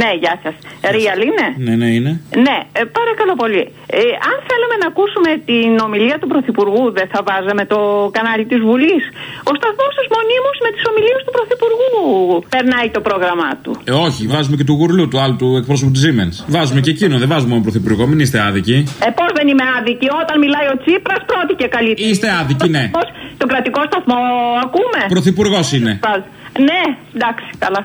Ναι, γεια σας. Real είναι; Ναι, ναι, είναι. Ναι, ε, παρακαλώ πολύ. Ε, αν θέλαμε να ακούσουμε την ομιλία του Πρωθυπουργού, δεν θα βάζαμε το κανάλι της Βουλής. Ο σταθμός της μονίμως με τις ομιλίες του Πρωθυπουργού περνάει το πρόγραμμά του. Ε, όχι, βάζουμε και του γουρλού του άλλου του εκπρόσωπου της Siemens. Βάζουμε και εκείνο, δεν βάζουμε μόνο Πρωθυπουργό, μην είστε άδικοι. Ε, πώς δεν είμαι άδικη, όταν μιλάει ο Τσίπρας, πρώτη και καλύτερη. Είστε άδικοι, ναι. Πώς, Το κρατικό σταθμό ακούμε. Πρωθυπουργός είναι. Πας. Ναι, εντάξει, καλά.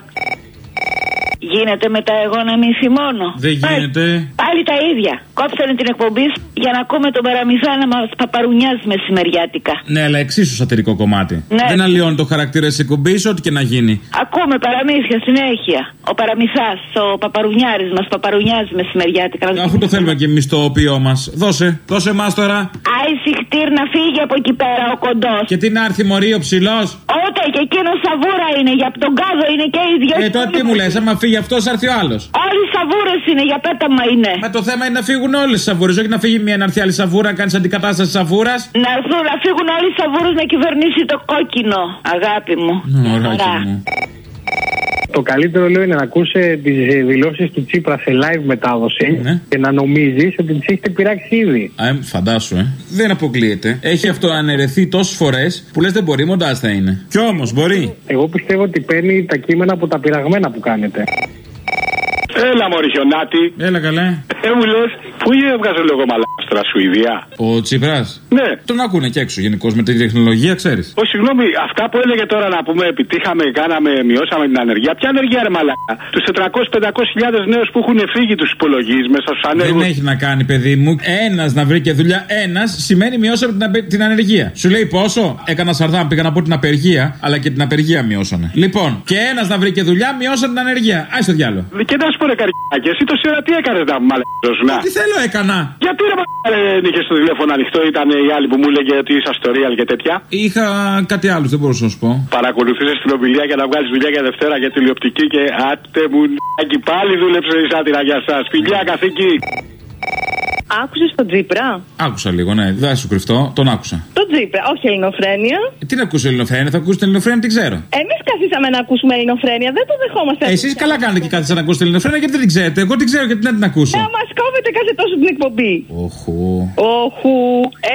Γίνεται μετά εγώ να μισή μόνο. Δεν γίνεται. Πάλι τα ίδια. Κόψανε την εκπομπή για να ακούμε τον Παραμυθά να μας παπαρουνιάζει μεσημεριάτικα. Ναι, αλλά εξίσου σατυρικό κομμάτι. Ναι. Δεν αλλοιώνει το χαρακτήρα της εκπομπής, ό,τι και να γίνει. Ακούμε παραμύθια συνέχεια. Ο Παραμυθάς, ο Παπαρουνιάρης μας παπαρουνιάζει μεσημεριάτικα. Αφού το θέλουμε και εμείς το οποίο μας. Δώσε, δώσε εμάς τώρα. Άισι χτύρ να φύγει από εκεί πέρα ο κοντός. Και τι να έρθει μωρή ο ψηλός; Ούτε και εκείνο σαβούρα είναι, για τον κάδο είναι και οι δυο. Ε, τότε τι μου λες, άμα φύγει αυτός, θα έρθει ο άλλος. Όλοι σαβούρες είναι, για πέταμα είναι. Μα το θέμα είναι να φύγουν όλε τι σαβούρε, όχι να φύγει μία να έρθει άλλη σαβούρα, να κάνεις αντικατάσταση σαβούρας. Να έρθουν να φύγουν όλοι οι σαβούρε να κυβερνήσει το κόκκινο. Αγάπη μου. Ωραάκι Χαρά. μου. Το καλύτερο λέω είναι να ακούσει τις δηλώσεις του Τσίπρα σε live μετάδοση Ναι. και να νομίζεις ότι τις έχετε πειράξει ήδη. Α, ε, φαντάσου, ε. Δεν αποκλείεται. Έχει αυτό αναιρεθεί τόσες φορές που λες δεν μπορεί, μοντάζ θα είναι. Κι όμως μπορεί. Εγώ πιστεύω ότι παίρνει τα κείμενα από τα πειραγμένα που κάνετε. Έλα, Μωρή Χιονάτη. Έλα καλέ. Ε, μου λες, πού έβγαζε λόγο μαλάστρα, Σουηδία. Ο Τσίπρα. Ναι. Τον ακούνε και έξω γενικώς με την τεχνολογία, ξέρεις. Ω, συγγνώμη, αυτά που έλεγε τώρα να πούμε, επιτύχαμε, κάναμε, μειώσαμε την ανεργία. Ποια ανεργία, ρε μαλάκα; Τους 400-500 χιλιάδες νέους που έχουν φύγει, τους υπολογίζει μέσα στους Δεν ανέργου. έχει να κάνει, παιδί μου. Ένας να βρει και δουλειά, ένας σημαίνει μειώσαμε την, απε- την ανεργία. Σου λέει πόσο; Έκανα σαρδάμ, πήγα να πω την απεργία, αλλά και την απεργία μειώσανε. Λοιπόν, και ένας να βρει και δουλειά, μειώσανε την ανεργία. Α το διάλογο. Και να σου πω, ρε καρκάκι, εσύ τόση ώρα τι έκανες να μαλακζόσουν. Τι θέλω έκανα. Γιατί ρε μαλάκα δεν είχε το τηλέφωνο ανοιχτό, ήταν η άλλη που μου έλεγε ότι είσαι στο real και τέτοια. Είχα κάτι άλλο, δεν μπορούσα να σου πω. Παρακολουθούσες την ομιλία για να βγάλεις δουλειά για Δευτέρα για τηλεοπτική και άτε μου νάκι πάλι δούλεψε η σάτυρα για εσά. Φιλιά καθήκη. Άκουσες τον Τσίπρα. Άκουσα λίγο, ναι, δεν θα σου κρυφτώ, τον άκουσα. Τον Τσίπρα, όχι ελληνοφρένεια. Ε, Τι να ακούσει ελληνοφρένεια, θα ακούσει την ελληνοφρένεια, την ξέρω. Εμείς καθίσαμε να ακούσουμε ελληνοφρένεια, δεν το δεχόμαστε. Εσείς καλά κάνετε και κάθεσα να ακούσετε ελληνοφρένεια γιατί δεν την ξέρετε. Εγώ την ξέρω γιατί να την ακούσω. Να μα κόβετε κάθε τόσο την εκπομπή. Οχου. Όχου.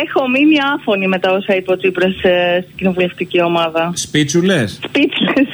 Έχω μείνει άφωνη με τα όσα είπε ο Τσίπρας στην κοινοβουλευτική ομάδα. Σπίτσουλες. Speechless.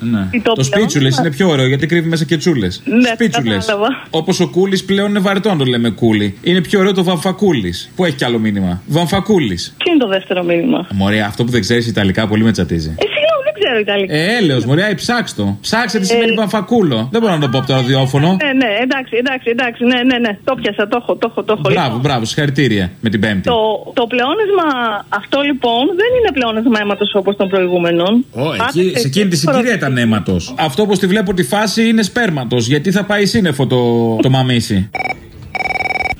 Ναι. Τι Το πλέον, σπίτσουλες μα- είναι πιο ωραίο γιατί κρύβει μέσα και τσούλες. Ναι, Σπίτσουλες. κατάλαβα. Όπως ο κούλης πλέον είναι βαρετό να το λέμε κούλι. Είναι πιο ωραίο το βαμφακούλης. Που έχει κι άλλο μήνυμα; Βαμφακούλης. Ποιο είναι το δεύτερο μήνυμα; Μωρία, αυτό που δεν ξέρεις Ιταλικά πολύ με τσατίζει. Ε, συγγνώμη, δεν ξέρω Ιταλικά. Ε, έλεος, μωρία, ψάξ το. Ψάξε τι σημαίνει βαμφακούλο. Δεν μπορώ να το πω από το ραδιόφωνο. Ναι, ναι, εντάξει, εντάξει, εντάξει, ναι, ναι, ναι. Το πιάσα, το έχω, το έχω, το έχω. Μπράβο, Λοιπόν, μπράβο, συγχαρητήρια με την Πέμπτη. Το, το πλεόνασμα αυτό λοιπόν δεν είναι πλεόνασμα αίματος όπως των προηγούμενων. Ω, Πάτε εκεί, σε εκείνη τη συγκυρία ήταν αίματος. Αυτό όπως τη βλέπω τη φάση είναι σπέρματος. Γιατί θα πάει σύννεφο το, το μαμίσι;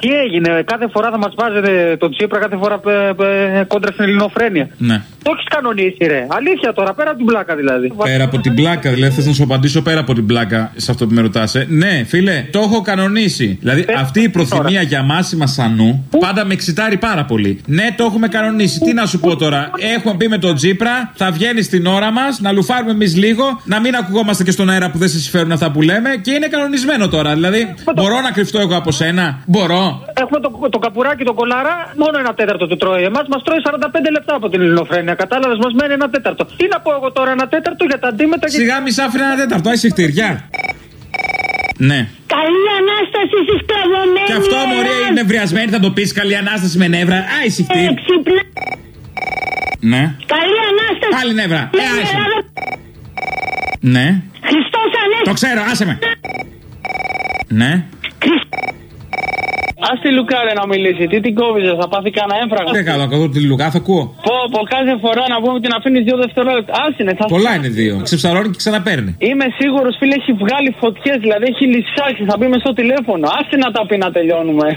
Τι έγινε, κάθε φορά θα μας βάζετε τον Τσίπρα, κάθε φορά ε, ε, κόντρα στην ελληνοφρένεια. Ναι. Το έχεις κανονίσει, ρε. Αλήθεια τώρα, πέρα από την πλάκα δηλαδή. Πέρα από την πλάκα, δηλαδή θες να σου απαντήσω πέρα από την πλάκα σε αυτό που με ρωτάς. Ναι, φίλε, το έχω κανονίσει. Δηλαδή Ε, αυτή η προθυμία τώρα. για μάσιμα σανού πάντα με εξητάρει πάρα πολύ. Ναι, το έχουμε κανονίσει. Τι να σου πω τώρα. Έχουμε πει με τον Τζίπρα, θα βγαίνει στην ώρα μας, να λουφάρουμε εμείς λίγο, να μην ακουγόμαστε και στον αέρα που δεν σε συμφέρουν αυτά που λέμε και είναι κανονισμένο τώρα. Δηλαδή, μπορώ να κρυφτώ εγώ από σένα; Μπορώ. Έχουμε το, το καπουράκι, το κολάρα, μόνο ένα τέταρτο του τρώει. Εμάς μας τρώει 45 λεπτά από την ελληνοφρένεια. Κατάλαβες, μας μένει ένα τέταρτο. Τι να πω εγώ τώρα, ένα τέταρτο για τα αντίμετρα και. Σιγά μη σ' άφηνε ένα τέταρτο, άισε χτυριά. Ναι. Καλή ανάσταση στι κλαβωμένε. Και αυτό μωρέ είναι νευριασμένη, θα το πεις καλή ανάσταση με νεύρα. Άισε χτυρ. Ξυπνά. Ναι. Καλή ανάσταση. Πάλι νεύρα. Ναι, Ε, άισε. Ελλάδα. Ναι. Χριστός Το ανέστη. ξέρω, άσε με. Ναι. Α τη Λουκάρε να μιλήσει. Τι την κόβιζε, θα πάθει κανένα έμφραγμα. Τι κάνω, καθόλου τη Λουκά θα ακούω. Πω, πω, κάθε φορά να πούμε την αφήνεις δύο δευτερόλεπτα. Άσυνε, θα Πολλά είναι δύο. Ξεψαρώνει και ξαναπαίρνει. Είμαι σίγουρος, φίλε, έχει βγάλει φωτιές, δηλαδή έχει λυσάξει. Θα μπει με στο τηλέφωνο. Άσε να τα πει να τελειώνουμε.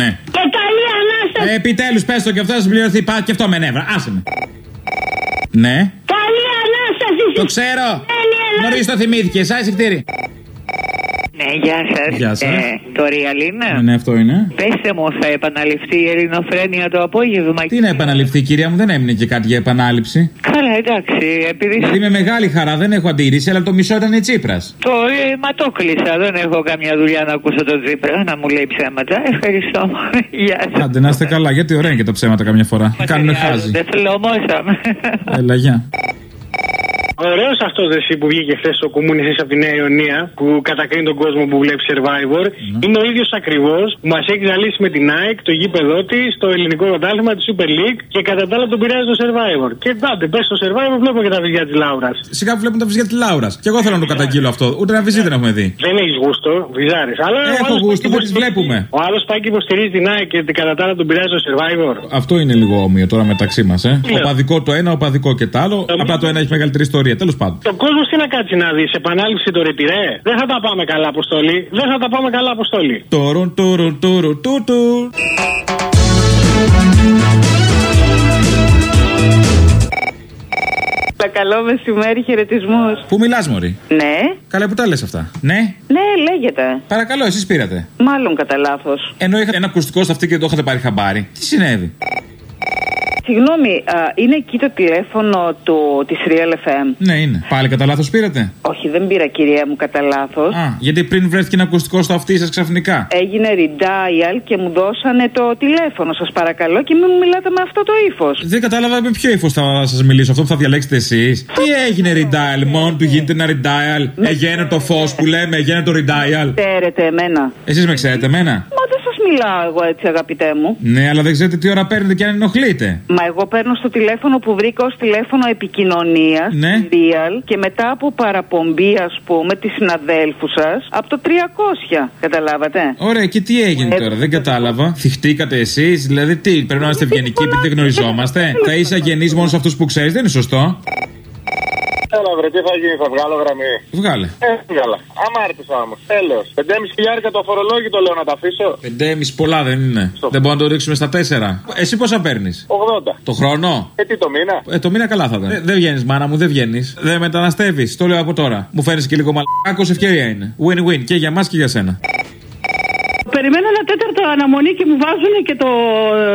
Ναι. Και καλή ανάσταση. Ε, Επιτέλους, πες το και αυτό θα συμπληρωθεί. Πάει και αυτό με νεύρα. Άσε με. Ναι. Καλή ανάσταση. Το ξέρω. Ελλάδα. Νωρίς το θυμήθηκες. Άισε χτύρι. Ναι, γεια σας. Γεια σας. το Real είναι. Ναι, ναι, αυτό είναι. Πετε μου, θα επαναληφθεί η ελληνοφρένεια το απόγευμα. Τι να επαναληφθεί, κυρία μου, δεν έμεινε και κάτι για επανάληψη. Καλά, εντάξει. Επειδή Δηλαδή με μεγάλη χαρά δεν έχω αντίρρηση, αλλά το μισό ήταν η Τσίπρας. το ε, μα το κλείσα. Δεν έχω καμιά δουλειά να ακούσω τον Τζίπρα να μου λέει ψέματα. Ευχαριστώ. Γεια σας. Άντε να είστε καλά, γιατί ωραία είναι και τα ψέματα καμιά φορά. Κάνουν χάζι. Δεν φλωμώσαμε. Έλα, γεια. Ωραίο αυτό εσύ που βγήκε χθες ο κομμούνιστη από τη Νέα Ιωνία που κατακρίνει τον κόσμο που βλέπεις survivor. Είναι ο ίδιος ακριβώς που μας έχει ζαλίσει με την ΑΕΚ, το γήπεδό της, το ελληνικό πρωτάθλημα, της Super League και κατά τα άλλα τον πειράζει το survivor. Και εντάξει, πες στο survivor βλέπω και τα βυζιά της Λάουρας. Σιγά που βλέπουν τα βυζιά της Λάουρας. Και εγώ θέλω να το καταγγείλω αυτό. Ούτε ένα βυζί δεν έχουμε δει. Δεν έχεις γούστο, βυζάρε. Αλλά ο Έχω άλλος πάει γούστο, και δεν τις υποστηρίζει- βλέπουμε. Ο άλλος πάει και υποστηρίζει την ΑΕΚ και κατά τα άλλα τον πειράζει το survivor. Αυτό είναι λίγο όμοιο τώρα μεταξύ μας, ε. Οπαδικό το ένα, οπαδικό και το άλλο. Απλά το ένα έχει μεγαλύτερη ιστορία. Τέλος πάντων. Το κόσμος τι να κάτσει να δεις, επανάληψη το ρεπιρέ. Δεν θα τα πάμε καλά, Αποστολή. Δεν θα τα πάμε καλά, Αποστολή. Τόρον, τόρον, τόρον, τούτου. Τα καλό μεσημέρι, χαιρετισμούς. Πού μιλάς, Μωρή; Ναι, Καλά που τα λες αυτά. Ναι; ναι, λέγεται. Παρακαλώ, εσείς πήρατε. Μάλλον κατά λάθος. Ενώ είχατε ένα ακουστικό στο αυτή και το είχατε πάρει χαμπάρι. Τι συνέβη; Συγγνώμη, α, είναι εκεί το τηλέφωνο του, της Real FM. Ναι, είναι. Πάλι κατά λάθος πήρατε; Όχι, δεν πήρα κυρία μου κατά λάθος. Α, γιατί πριν βρέθηκε ένα ακουστικό στο αυτή σας ξαφνικά; Έγινε redial και μου δώσανε το τηλέφωνο, σας παρακαλώ, και μην μου μιλάτε με αυτό το ύφος. Δεν κατάλαβα με ποιο ύφος θα σας μιλήσω. Αυτό που θα διαλέξετε εσείς. Τι έγινε redial, μόνο του γίνεται ένα redial. Εγένε το φως που λέμε, εγένε το redial. Ξέρετε εμένα. Εσείς με ξέρετε εμένα; Μα δεν σα μιλάω εγώ έτσι, αγαπητέ μου. Ναι, αλλά δεν ξέρετε τι ώρα παίρνετε και αν ενοχλείτε. Μα εγώ παίρνω στο τηλέφωνο που βρήκα ως τηλέφωνο επικοινωνίας. Ναι. Real και μετά από παραπομπή, ας πούμε, της συναδέλφου σας από το 300. Καταλάβατε; Ωραία, και τι έγινε Ε, τώρα, δεν κατάλαβα. Θυχτήκατε εσείς, δηλαδή τι, πρέπει να είμαστε ευγενικοί επειδή δεν γνωριζόμαστε; Θα είσαι αγενής μόνος σε αυτούς που ξέρεις, δεν είναι σωστό. Έλα, βρε, τι θα γίνει, θα βγάλω γραμμή. Βγάλε. Ε, βγάλα. Αμάρτησα όμω. Τέλος. 5,5 χιλιάρικα το φορολόγητο λέω να τα αφήσω. 5,5 πολλά δεν είναι. Δεν μπορούμε να το ρίξουμε στα 4. Εσύ πόσα παίρνεις; 80. Το χρόνο; Ε, τι το μήνα; Ε, το μήνα καλά θα ήταν. Ε, δεν βγαίνεις, μάνα μου, δεν βγαίνεις. Δεν μεταναστεύεις. Το λέω από τώρα. Μου φαίνεσαι και λίγο μαλάκο, ευκαιρία είναι. Win-win και για μας και για σένα. Περιμένω ένα τέταρτο αναμονή και μου βάζουν και το.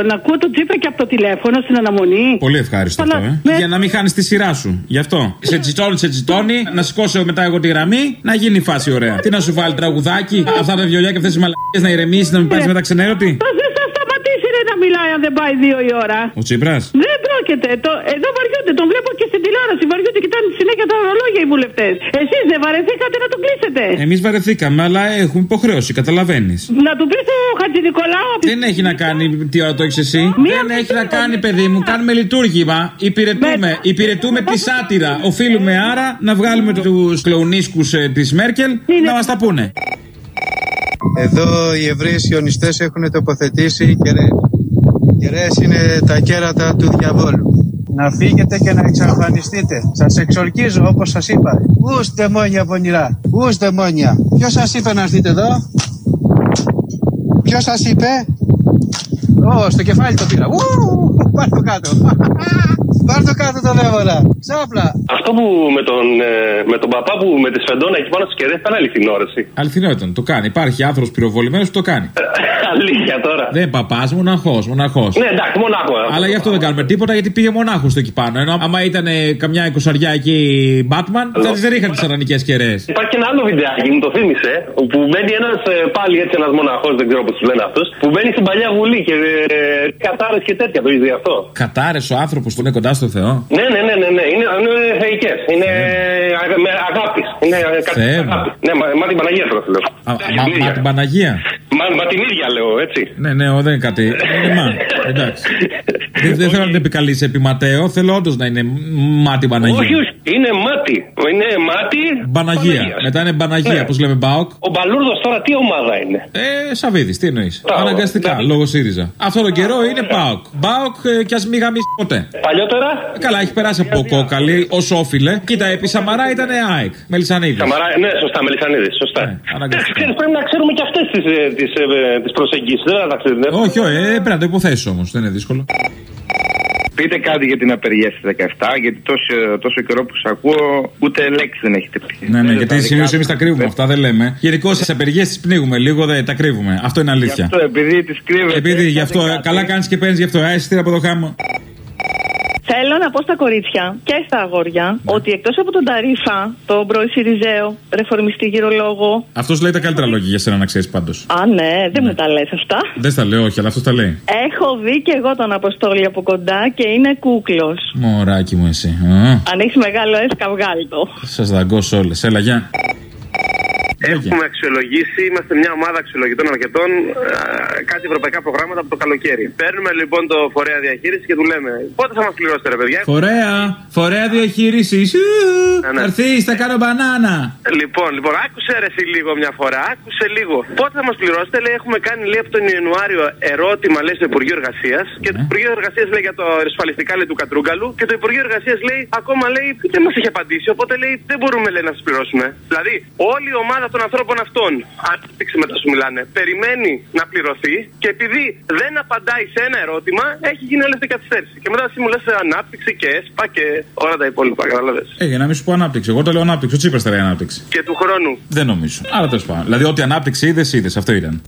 να ακούω το τσίπρα και από το τηλέφωνο στην αναμονή. Πολύ ευχάριστο Αλλά, αυτό, ε. ναι. Για να μην χάνεις τη σειρά σου. Γι' αυτό. Σε τσιτώνει, σε τσιτώνει, να σηκώσω μετά εγώ τη γραμμή, να γίνει η φάση ωραία. Τι να σου βάλει τραγουδάκι, αυτά τα βιολιά και αυτές τι μαλακίε να ηρεμήσεις, να μην πάρει μετά ξενέρωτη. Πώς δεν θα σταματήσει ρε, να μιλάει αν δεν πάει δύο η ώρα. Ο Τσίπρας. Δεν πρόκειται. Το, εδώ βαριούνται. Τον βλέπω και στην τηλεόραση. Βαριούνται, κοιτάνε συνέχεια τα ορολόγια οι βουλευτές. Εσείς δεν βαρεθήκατε να τον κλείσετε. Εμείς βαρεθήκαμε, αλλά έχουμε υποχρέωση, καταλαβαίνεις. Να του πεις του Χατζη Νικολάου. Δεν έχει να κάνει τι ώρα το έχεις εσύ; Δεν έχει να κάνει, παιδί μου. Κάνουμε λειτουργήμα. Υπηρετούμε, υπηρετούμε τη σάτυρα. Οφείλουμε άρα να βγάλουμε τους κλοουνίσκου της Μέρκελ να μας τα πούνε. Εδώ οι Εβραίοι σιωνιστές έχουν τοποθετήσει κεραίες. Οι κεραίες είναι τα κέρατα του διαβόλου. Να φύγετε και να εξαφανιστείτε. Σας εξορκίζω όπως σας είπα. Ους δαιμόνια πονηρά. Ους δαιμόνια. Ποιος σας είπε να έρθετε εδώ; Ποιος σας είπε; Ω, στο κεφάλι το πήρα. Ου, πάρ' το κάτω. πάρ' το κάτω το δαίμονα. Ξάπλα. Αυτό που με τον, ε, με τον παπά που με τη σφεντόνα εκεί πάνω στις κεραίες ήταν αληθινό όρεση. Αληθινό ήταν, το κάνει. Υπάρχει άνθρωπος πυροβολημένος που το κάνει. Αλήθεια τώρα. Δεν είναι παπάς, μοναχός, μοναχός. Ναι, εντάξει, μονάχος. Αλλά γι' αυτό δεν κάνουμε τίποτα γιατί πήγε μονάχος το εκεί πάνω. Ενώ άμα ήταν ε, καμιά εικοσαριά εκεί Batman, θα τι ρίχναν τις αρανικές κεραίες. Υπάρχει και ένα άλλο βιντεάκι, μου το θύμισε, που μπαίνει ένας πάλι έτσι ένας μοναχός, δεν ξέρω πώς τους λένε αυτούς, που μπαίνει στην παλιά βουλή και ε, κατάρες και τέτοια το είδε αυτό. Κατάρες ο άνθρωπος που είναι κοντά στο Θεό; Ναι, ναι, ναι, ναι, ναι. είναι, είναι θεϊκές. Είναι αγα- με αγάπης. Είναι κάτι Θεέ μου. αγάπης. Ναι, μα, μα την Παναγία θέλω λέω. Α, μα, μα την Παναγία. Μα, μα την ίδια λέω, έτσι. Ναι, ναι, ο, δεν είναι κάτι. Είναι μα. Εντάξει. δεν, δεν θέλω να την επικαλεί επί Ματέο, θέλω όντως να είναι μα την Παναγία. Όχι, όχι. Είναι μάτι. Είναι μάτι. Παναγίας. Μετά είναι Παναγία, Ναι. πώ λέμε Μπάουκ. Ο Μπαλούρδος τώρα τι ομάδα είναι; Ε, Σαββίδης, τι εννοείς. Μπράβο. Αναγκαστικά, λόγω ΣΥΡΙΖΑ. Αυτό τον καιρό είναι Μπάουκ. Μπάουκ ε, κι ας μην γαμίσει ποτέ. Παλιότερα; Ε, Καλά, έχει περάσει από κόκαλη ως όφιλε. Κοίτα, επί Σαμαρά ήταν ΑΕΚ. Μελισανίδης. Σαμαρά, ναι, σωστά, Μελισανίδης, σωστά. Ναι, αναγκαστικά. Ξέρεις, πρέπει να ξέρουμε και αυτές τις τις, ε, τις προσεγγίσεις. Δεν θα τα ξέρετε. Όχι, όχι, ε, πρέπει να το υποθέσει όμω. Δεν είναι δύσκολο. Πείτε κάτι για την απεργία στις 17, γιατί τόσο, τόσο καιρό που σα ακούω ούτε λέξη δεν έχετε πει. Ναι, ναι, Ε, γιατί τα συνήθως δικά εμείς τα κρύβουμε. Αυτά δεν λέμε. Γενικώς τι απεργίες τις πνίγουμε λίγο, δεν τα κρύβουμε. Αυτό είναι Γι' αλήθεια. αυτό επειδή τις κρύβετε. Επειδή γι' αυτό, κάντε κάτι. καλά κάνεις και παίρνεις γι' αυτό. Α, εισιτήρα από το χάμο. Θέλω να πω στα κορίτσια και στα αγόρια Ναι. ότι εκτός από τον Ταρίφα, τον πρώην Σιριζέο, ρεφορμιστή γυρολόγο. Αυτός λέει τα καλύτερα λόγια για σένα να ξέρεις πάντως. Α, ναι, δεν μου τα λες αυτά. Δεν στα λέω, όχι, αλλά αυτός τα λέει. Έχω δει και εγώ τον Αποστόλη από κοντά και είναι κούκλος. Μωράκι μου εσύ. Αν έχεις μεγάλο έσκα, βγάλει το. Σας δαγκώσω όλες. Έλα, γεια. Έχουμε αξιολογήσει, είμαστε μια ομάδα αξιολογητών αρκετών ε, κάτι ευρωπαϊκά προγράμματα από το καλοκαίρι. Παίρνουμε λοιπόν το φορέα διαχείριση και του λέμε πότε θα μας πληρώσετε, ρε παιδιά; Φορέα, φορέα διαχείρισης. Ναι, ναι. Θα έρθει, θα κάνω μπανάνα. Λοιπόν, λοιπόν, άκουσε ρε εσύ λίγο μια φορά, άκουσε λίγο. Πότε θα μας πληρώσετε, λέει, έχουμε κάνει λέει από τον Ιανουάριο ερώτημα, λέει, στο Υπουργείο Εργασίας. Και το Υπουργείο Εργασίας λέει για το ασφαλιστικά λέει, του Κατρούγκαλου. Και το Υπουργείο Εργασίας λέει, ακόμα λέει, δεν μας έχει απαντήσει. Οπότε λέει, δεν μπορούμε λέει, να σας πληρώσουμε. Δηλαδή, όλη η ομάδα των ανθρώπων αυτών, ανάπτυξη μετά σου μιλάνε, περιμένει να πληρωθεί και επειδή δεν απαντάει σε ένα ερώτημα, έχει γίνει όλη αυτή η καθυστέρηση. Και μετά εσύ μου λες ανάπτυξη και ΕΣΠΑ και όλα τα υπόλοιπα, κατάλαβες. Ε, για να μην σου πω ανάπτυξη. Εγώ το λέω ανάπτυξη. Ο Τσίπρας θα λέει ανάπτυξη. Και του χρόνου. Δεν νομίζω. Αλλά τέλος πάντων. Δηλαδή, ό,τι ανάπτυξη είδες, είδες. Αυτό ήταν.